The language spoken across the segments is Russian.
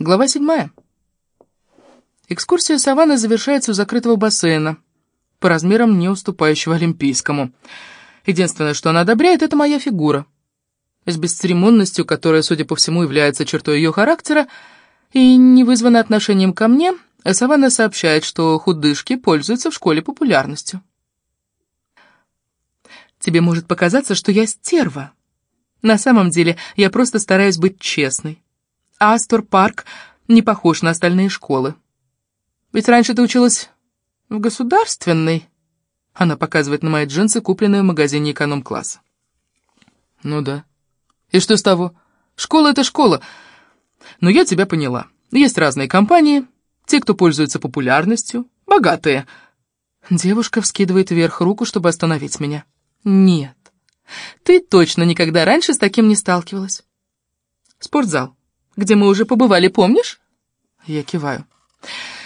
Глава седьмая. Экскурсия саванны завершается у закрытого бассейна, по размерам не уступающего олимпийскому. Единственное, что она одобряет, это моя фигура. С бесцеремонностью, которая, судя по всему, является чертой ее характера, и не вызвана отношением ко мне, Саванна сообщает, что худышки пользуются в школе популярностью. Тебе может показаться, что я стерва. На самом деле, я просто стараюсь быть честной. Астор Парк не похож на остальные школы. Ведь раньше ты училась в государственной. Она показывает на мои джинсы, купленные в магазине эконом-класса. Ну да. И что с того? Школа — это школа. Но я тебя поняла. Есть разные компании, те, кто пользуется популярностью, богатые. Девушка вскидывает вверх руку, чтобы остановить меня. Нет, ты точно никогда раньше с таким не сталкивалась. Спортзал где мы уже побывали, помнишь?» Я киваю.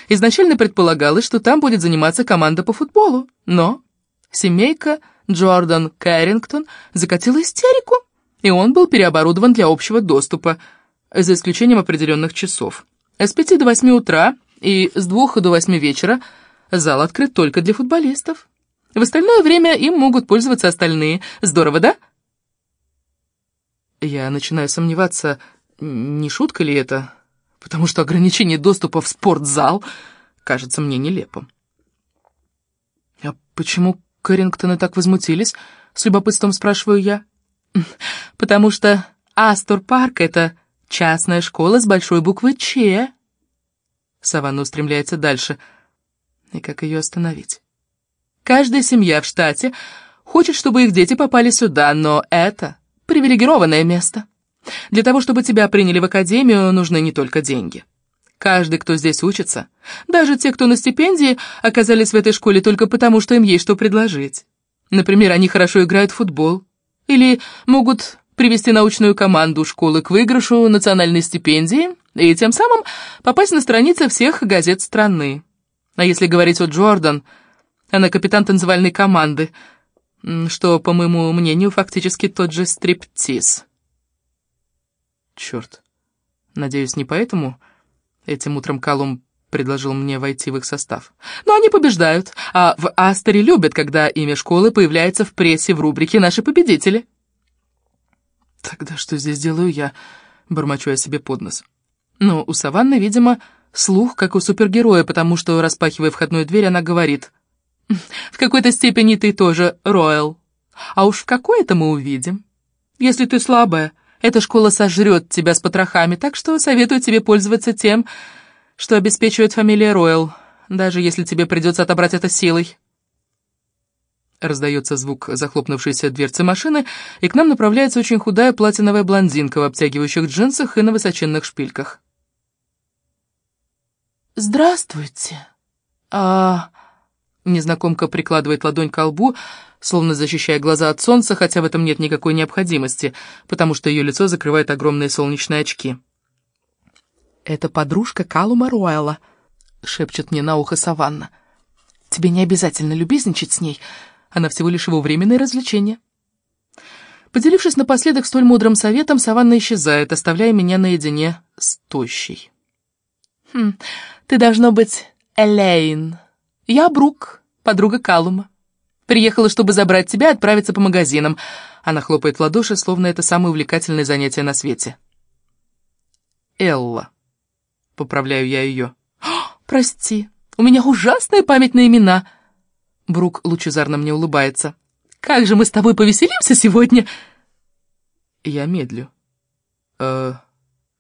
Изначально предполагалось, что там будет заниматься команда по футболу, но семейка Джордан Кэррингтон закатила истерику, и он был переоборудован для общего доступа, за исключением определенных часов. С пяти до восьми утра и с двух до восьми вечера зал открыт только для футболистов. В остальное время им могут пользоваться остальные. Здорово, да? Я начинаю сомневаться, не шутка ли это? Потому что ограничение доступа в спортзал кажется мне нелепым. «А почему Кэррингтоны так возмутились?» — с любопытством спрашиваю я. «Потому что Астор-парк — это частная школа с большой буквы «Ч». Саванна устремляется дальше. И как ее остановить? Каждая семья в штате хочет, чтобы их дети попали сюда, но это привилегированное место. Для того, чтобы тебя приняли в академию, нужны не только деньги. Каждый, кто здесь учится, даже те, кто на стипендии, оказались в этой школе только потому, что им есть что предложить. Например, они хорошо играют в футбол. Или могут привести научную команду школы к выигрышу национальной стипендии и тем самым попасть на страницы всех газет страны. А если говорить о Джордан, она капитан танцевальной команды, что, по моему мнению, фактически тот же стриптиз. Черт. Надеюсь, не поэтому этим утром Калум предложил мне войти в их состав. Но они побеждают, а в Астере любят, когда имя школы появляется в прессе в рубрике «Наши победители». Тогда что здесь делаю я? Бормочу я себе под нос. Но у Саванны, видимо, слух, как у супергероя, потому что, распахивая входную дверь, она говорит, «В какой-то степени ты тоже Ройл. А уж в какой-то мы увидим. Если ты слабая, эта школа сожрет тебя с потрохами, так что советую тебе пользоваться тем, что обеспечивает фамилия Ройл, даже если тебе придется отобрать это силой. Раздается звук захлопнувшейся дверцы машины, и к нам направляется очень худая платиновая блондинка в обтягивающих джинсах и на высоченных шпильках. «Здравствуйте. А...» Незнакомка прикладывает ладонь к лбу, словно защищая глаза от солнца, хотя в этом нет никакой необходимости, потому что ее лицо закрывает огромные солнечные очки. «Это подружка Калума Руэлла», — шепчет мне на ухо Саванна. «Тебе не обязательно любезничать с ней, она всего лишь его временное развлечение». Поделившись напоследок столь мудрым советом, Саванна исчезает, оставляя меня наедине с тощей. «Хм, ты должно быть Элейн. Я Брук, подруга Калума». Приехала, чтобы забрать тебя и отправиться по магазинам. Она хлопает в ладоши, словно это самое увлекательное занятие на свете. Элла. Поправляю я ее. «Прости, у меня ужасная память на имена!» Брук лучезарно мне улыбается. «Как же мы с тобой повеселимся сегодня!» Я медлю. «Э,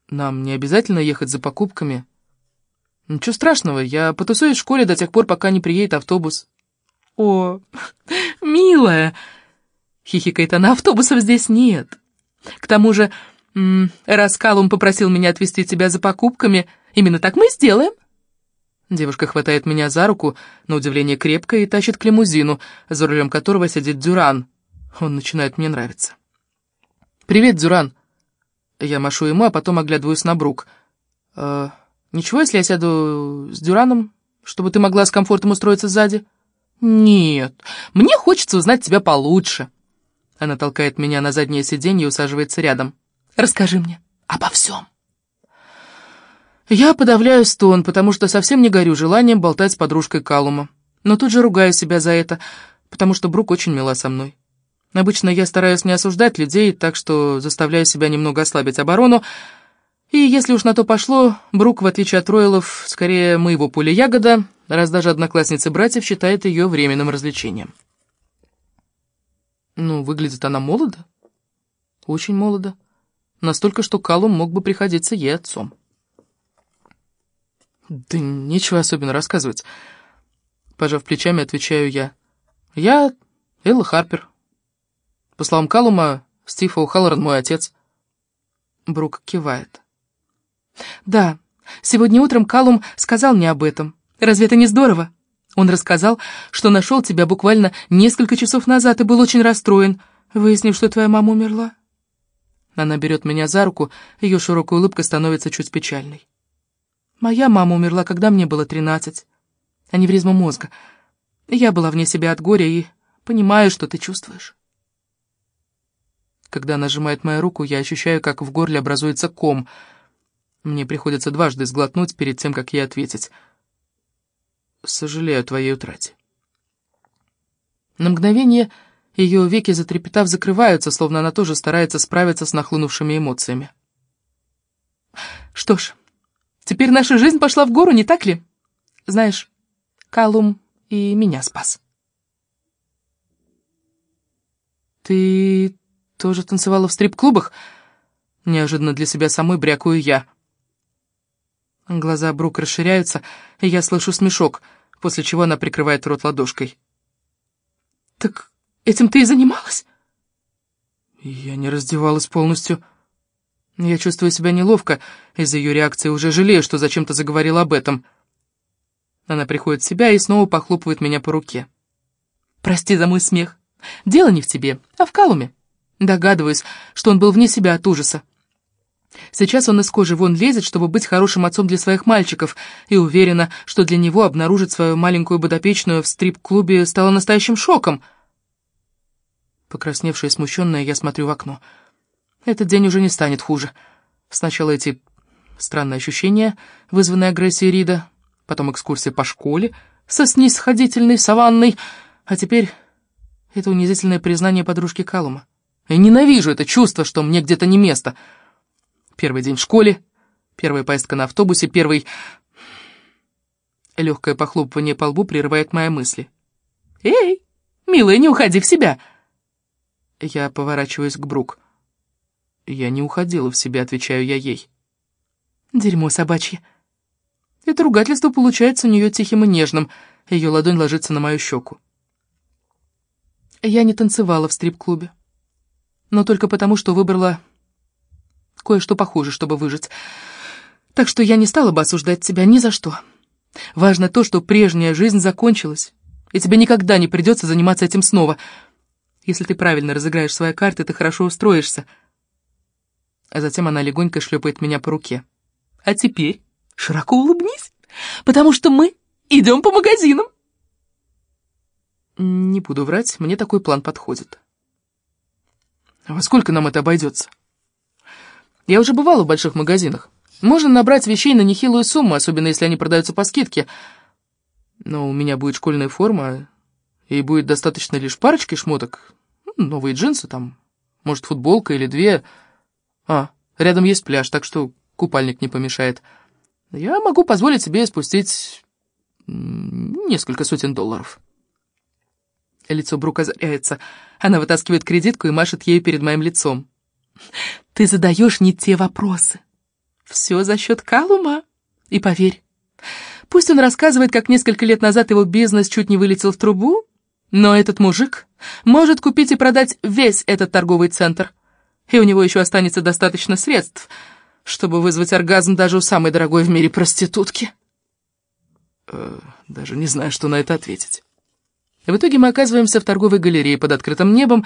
нам не обязательно ехать за покупками?» «Ничего страшного, я потусуюсь в школе до тех пор, пока не приедет автобус». «О, милая!» — хихикает она, «автобусов здесь нет. К тому же, раз Калум попросил меня отвезти тебя за покупками, именно так мы и сделаем». Девушка хватает меня за руку, на удивление крепко, и тащит к лимузину, за рулем которого сидит Дюран. Он начинает мне нравиться. «Привет, Дюран!» Я машу ему, а потом оглядываюсь на Брук. «Э, «Ничего, если я сяду с Дюраном, чтобы ты могла с комфортом устроиться сзади?» «Нет, мне хочется узнать тебя получше». Она толкает меня на заднее сиденье и усаживается рядом. «Расскажи мне обо всем». Я подавляю стон, потому что совсем не горю желанием болтать с подружкой Калума. Но тут же ругаю себя за это, потому что Брук очень мила со мной. Обычно я стараюсь не осуждать людей, так что заставляю себя немного ослабить оборону, и если уж на то пошло, Брук, в отличие от Ройлов, скорее моего поля ягода, раз даже одноклассницы братьев считает ее временным развлечением. Ну, выглядит она молодо. Очень молодо. Настолько, что Калум мог бы приходиться ей отцом. Да нечего особенно рассказывать. Пожав плечами, отвечаю я. Я Элла Харпер. По словам Калума, Стив О'Халлоран мой отец. Брук кивает. Да, сегодня утром Калум сказал мне об этом. Разве это не здорово? Он рассказал, что нашел тебя буквально несколько часов назад и был очень расстроен, выяснив, что твоя мама умерла. Она берет меня за руку, ее широкая улыбка становится чуть печальной. Моя мама умерла, когда мне было тринадцать. Аневризма мозга. Я была вне себя от горя и понимаю, что ты чувствуешь. Когда она сжимает мою руку, я ощущаю, как в горле образуется ком — мне приходится дважды сглотнуть перед тем, как ей ответить. Сожалею о твоей утрате. На мгновение ее веки, затрепетав, закрываются, словно она тоже старается справиться с нахлынувшими эмоциями. Что ж, теперь наша жизнь пошла в гору, не так ли? Знаешь, Калум и меня спас. Ты тоже танцевала в стрип-клубах? Неожиданно для себя самой брякую я. Глаза Брук расширяются, и я слышу смешок, после чего она прикрывает рот ладошкой. «Так этим ты и занималась?» Я не раздевалась полностью. Я чувствую себя неловко, из-за ее реакции уже жалею, что зачем-то заговорила об этом. Она приходит в себя и снова похлопывает меня по руке. «Прости за мой смех. Дело не в тебе, а в Калуме. Догадываюсь, что он был вне себя от ужаса. Сейчас он из кожи вон лезет, чтобы быть хорошим отцом для своих мальчиков, и уверена, что для него обнаружить свою маленькую подопечную в стрип-клубе стало настоящим шоком. Покрасневшая и смущенная, я смотрю в окно. Этот день уже не станет хуже. Сначала эти странные ощущения, вызванные агрессией Рида, потом экскурсия по школе со снисходительной саванной, а теперь это унизительное признание подружки Калума. Я ненавижу это чувство, что мне где-то не место — Первый день в школе, первая поездка на автобусе, первый... Легкое похлопывание по лбу прерывает мои мысли. «Эй, милая, не уходи в себя!» Я поворачиваюсь к Брук. «Я не уходила в себя», — отвечаю я ей. «Дерьмо собачье». Это ругательство получается у нее тихим и нежным. Ее ладонь ложится на мою щеку. Я не танцевала в стрип-клубе. Но только потому, что выбрала кое-что похуже, чтобы выжить. Так что я не стала бы осуждать тебя ни за что. Важно то, что прежняя жизнь закончилась, и тебе никогда не придется заниматься этим снова. Если ты правильно разыграешь свои карты, ты хорошо устроишься. А затем она легонько шлепает меня по руке. А теперь широко улыбнись, потому что мы идем по магазинам. Не буду врать, мне такой план подходит. Во сколько нам это обойдется? Я уже бывала в больших магазинах. Можно набрать вещей на нехилую сумму, особенно если они продаются по скидке. Но у меня будет школьная форма, и будет достаточно лишь парочки шмоток. Ну, новые джинсы там, может, футболка или две. А, рядом есть пляж, так что купальник не помешает. Я могу позволить себе спустить несколько сотен долларов. Лицо Брук озаряется. Она вытаскивает кредитку и машет ею перед моим лицом. Ты задаешь не те вопросы. Все за счет Калума. И поверь, пусть он рассказывает, как несколько лет назад его бизнес чуть не вылетел в трубу, но этот мужик может купить и продать весь этот торговый центр. И у него еще останется достаточно средств, чтобы вызвать оргазм даже у самой дорогой в мире проститутки. Э, даже не знаю, что на это ответить. В итоге мы оказываемся в торговой галерее под открытым небом,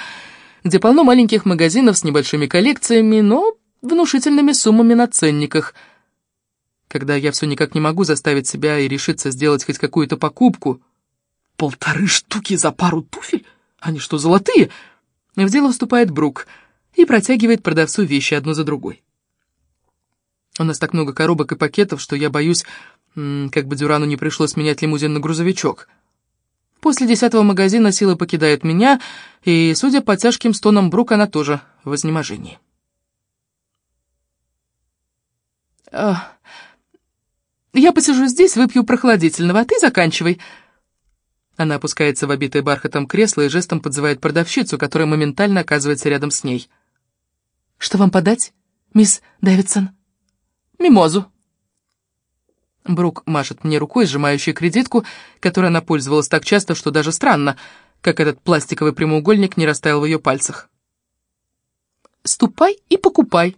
где полно маленьких магазинов с небольшими коллекциями, но внушительными суммами на ценниках. Когда я все никак не могу заставить себя и решиться сделать хоть какую-то покупку. Полторы штуки за пару туфель? Они что, золотые? В дело вступает Брук и протягивает продавцу вещи одну за другой. У нас так много коробок и пакетов, что я боюсь, как бы Дюрану не пришлось менять лимузин на грузовичок. После десятого магазина сила покидает меня, и, судя по тяжким стонам Брук, она тоже в изнеможении. «Я посижу здесь, выпью прохладительного, а ты заканчивай». Она опускается в обитое бархатом кресло и жестом подзывает продавщицу, которая моментально оказывается рядом с ней. «Что вам подать, мисс Дэвидсон?» «Мимозу». Брук машет мне рукой, сжимающей кредитку, которой она пользовалась так часто, что даже странно, как этот пластиковый прямоугольник не растаял в ее пальцах. «Ступай и покупай»,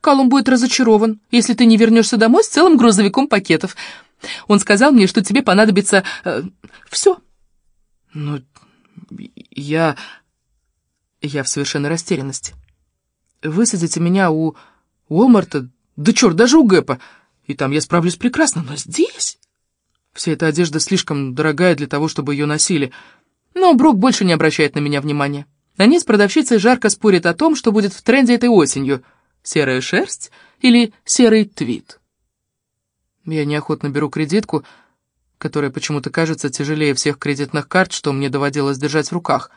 Калум будет разочарован, если ты не вернешься домой с целым грузовиком пакетов. Он сказал мне, что тебе понадобится... Э, все. Ну, я... Я в совершенной растерянности. Высадите меня у Уолмарта, да черт, даже у Гэпа, и там я справлюсь прекрасно, но здесь... Вся эта одежда слишком дорогая для того, чтобы ее носили. Но Брок больше не обращает на меня внимания. Они с продавщицей жарко спорят о том, что будет в тренде этой осенью — Серая шерсть или серый твит? Я неохотно беру кредитку, которая почему-то кажется тяжелее всех кредитных карт, что мне доводилось держать в руках.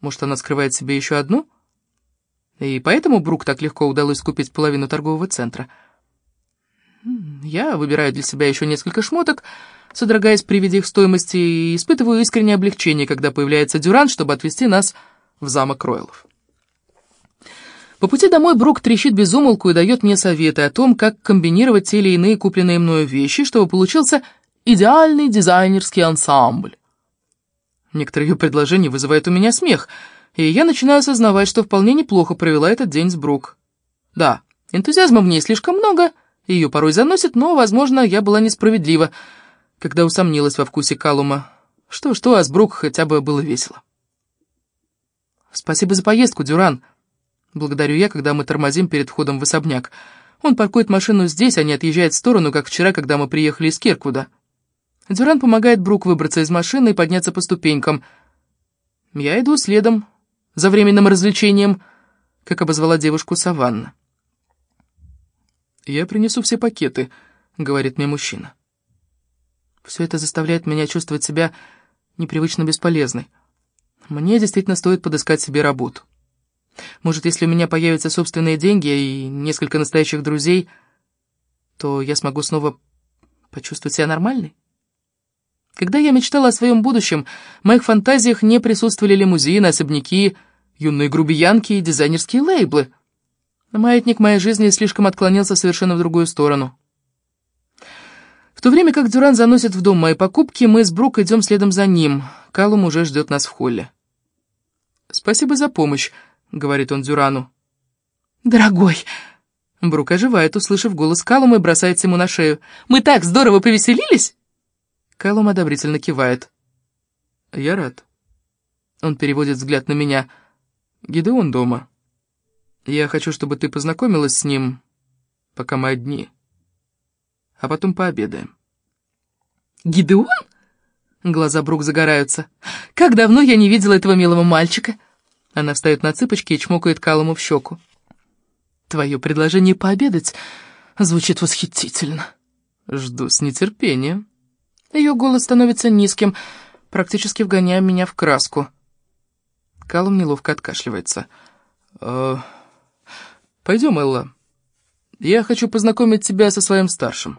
Может, она скрывает себе еще одну? И поэтому Брук так легко удалось купить половину торгового центра. Я выбираю для себя еще несколько шмоток, содрогаясь при виде их стоимости, и испытываю искреннее облегчение, когда появляется Дюран, чтобы отвезти нас в замок Ройлов. По пути домой Брук трещит без умолку и дает мне советы о том, как комбинировать те или иные купленные мною вещи, чтобы получился идеальный дизайнерский ансамбль. Некоторые ее предложения вызывают у меня смех, и я начинаю осознавать, что вполне неплохо провела этот день с Брук. Да, энтузиазма в ней слишком много, ее порой заносит, но, возможно, я была несправедлива, когда усомнилась во вкусе Калума. Что-что, а с Брук хотя бы было весело. «Спасибо за поездку, Дюран», Благодарю я, когда мы тормозим перед входом в особняк. Он паркует машину здесь, а не отъезжает в сторону, как вчера, когда мы приехали из Кирквуда. Дюран помогает Брук выбраться из машины и подняться по ступенькам. Я иду следом, за временным развлечением, как обозвала девушку Саванна. «Я принесу все пакеты», — говорит мне мужчина. Все это заставляет меня чувствовать себя непривычно бесполезной. Мне действительно стоит подыскать себе работу. Может, если у меня появятся собственные деньги и несколько настоящих друзей, то я смогу снова почувствовать себя нормальной? Когда я мечтала о своем будущем, в моих фантазиях не присутствовали лимузины, особняки, юные грубиянки и дизайнерские лейблы. Маятник моей жизни слишком отклонился совершенно в другую сторону. В то время как Дюран заносит в дом мои покупки, мы с Брук идем следом за ним. Калум уже ждет нас в холле. «Спасибо за помощь», — говорит он Дюрану. «Дорогой!» Брук оживает, услышав голос Калума, и бросается ему на шею. «Мы так здорово повеселились!» Калум одобрительно кивает. «Я рад». Он переводит взгляд на меня. «Гидеон дома. Я хочу, чтобы ты познакомилась с ним, пока мы одни. А потом пообедаем». «Гидеон?» Глаза Брук загораются. «Как давно я не видела этого милого мальчика!» Она встает на цыпочки и чмокает Калуму в щеку. «Твое предложение пообедать звучит восхитительно. Жду с нетерпением». Ее голос становится низким, практически вгоняя меня в краску. Калум неловко откашливается. «Э, «Пойдем, Элла. Я хочу познакомить тебя со своим старшим».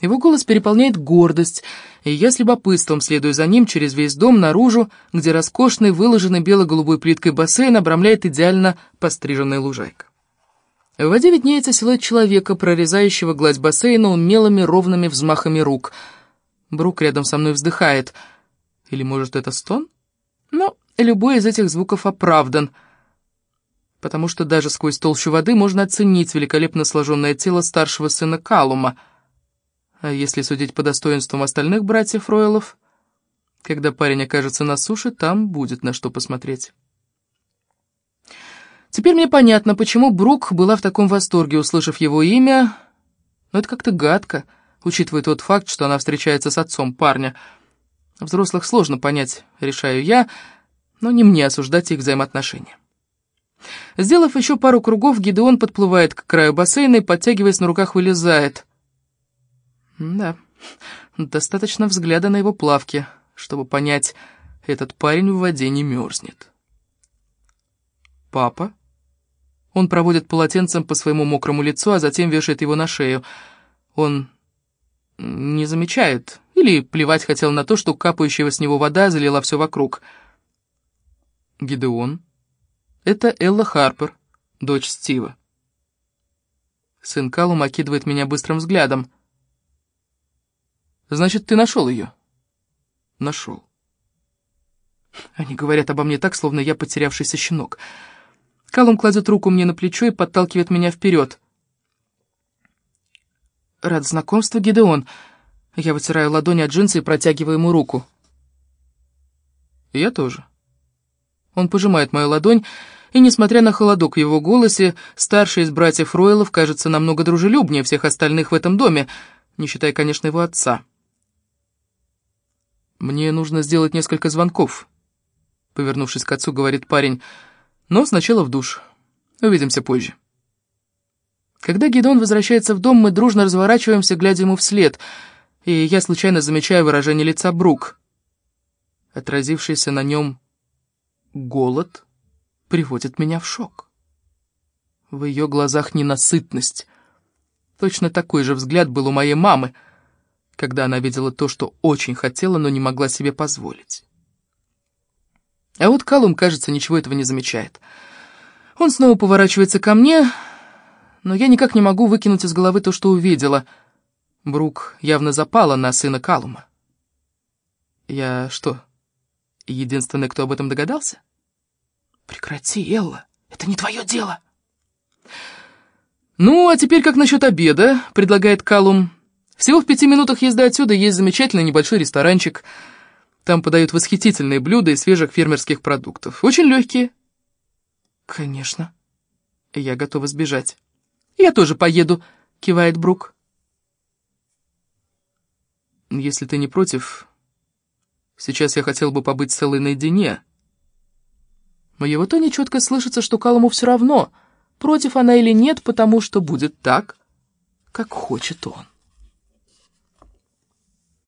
Его голос переполняет гордость, и я с любопытством следую за ним через весь дом наружу, где роскошный, выложенный бело-голубой плиткой бассейн обрамляет идеально постриженная лужайка. В воде виднеется силуэт человека, прорезающего гладь бассейна умелыми ровными взмахами рук. Брук рядом со мной вздыхает. Или, может, это стон? Но любой из этих звуков оправдан, потому что даже сквозь толщу воды можно оценить великолепно сложенное тело старшего сына Калума — а если судить по достоинствам остальных братьев Ройлов, когда парень окажется на суше, там будет на что посмотреть. Теперь мне понятно, почему Брук была в таком восторге, услышав его имя, но это как-то гадко, учитывая тот факт, что она встречается с отцом парня. Взрослых сложно понять, решаю я, но не мне осуждать их взаимоотношения. Сделав еще пару кругов, Гидеон подплывает к краю бассейна и, подтягиваясь на руках, вылезает. Да, достаточно взгляда на его плавки, чтобы понять, этот парень в воде не мерзнет. «Папа?» Он проводит полотенцем по своему мокрому лицу, а затем вешает его на шею. Он не замечает или плевать хотел на то, что капающая с него вода залила все вокруг. Гидеон. Это Элла Харпер, дочь Стива. Сын Калум окидывает меня быстрым взглядом. «Значит, ты нашел ее?» «Нашел». Они говорят обо мне так, словно я потерявшийся щенок. Калум кладет руку мне на плечо и подталкивает меня вперед. «Рад знакомству, Гидеон». Я вытираю ладони от джинсы и протягиваю ему руку. «Я тоже». Он пожимает мою ладонь, и, несмотря на холодок в его голосе, старший из братьев Ройлов кажется намного дружелюбнее всех остальных в этом доме, не считая, конечно, его отца. «Мне нужно сделать несколько звонков», — повернувшись к отцу, говорит парень, «но сначала в душ. Увидимся позже». Когда Гедон возвращается в дом, мы дружно разворачиваемся, глядя ему вслед, и я случайно замечаю выражение лица Брук. Отразившийся на нем голод приводит меня в шок. В ее глазах ненасытность. Точно такой же взгляд был у моей мамы — когда она видела то, что очень хотела, но не могла себе позволить. А вот Калум, кажется, ничего этого не замечает. Он снова поворачивается ко мне, но я никак не могу выкинуть из головы то, что увидела. Брук явно запала на сына Калума. Я что, единственный, кто об этом догадался? Прекрати, Элла, это не твое дело. «Ну, а теперь как насчет обеда?» — предлагает Калум. Всего в пяти минутах езды отсюда есть замечательный небольшой ресторанчик. Там подают восхитительные блюда из свежих фермерских продуктов. Очень легкие. Конечно. Я готова сбежать. Я тоже поеду, кивает Брук. Если ты не против, сейчас я хотел бы побыть целой наедине. В его тоне четко слышится, что Калому все равно, против она или нет, потому что будет так, как хочет он.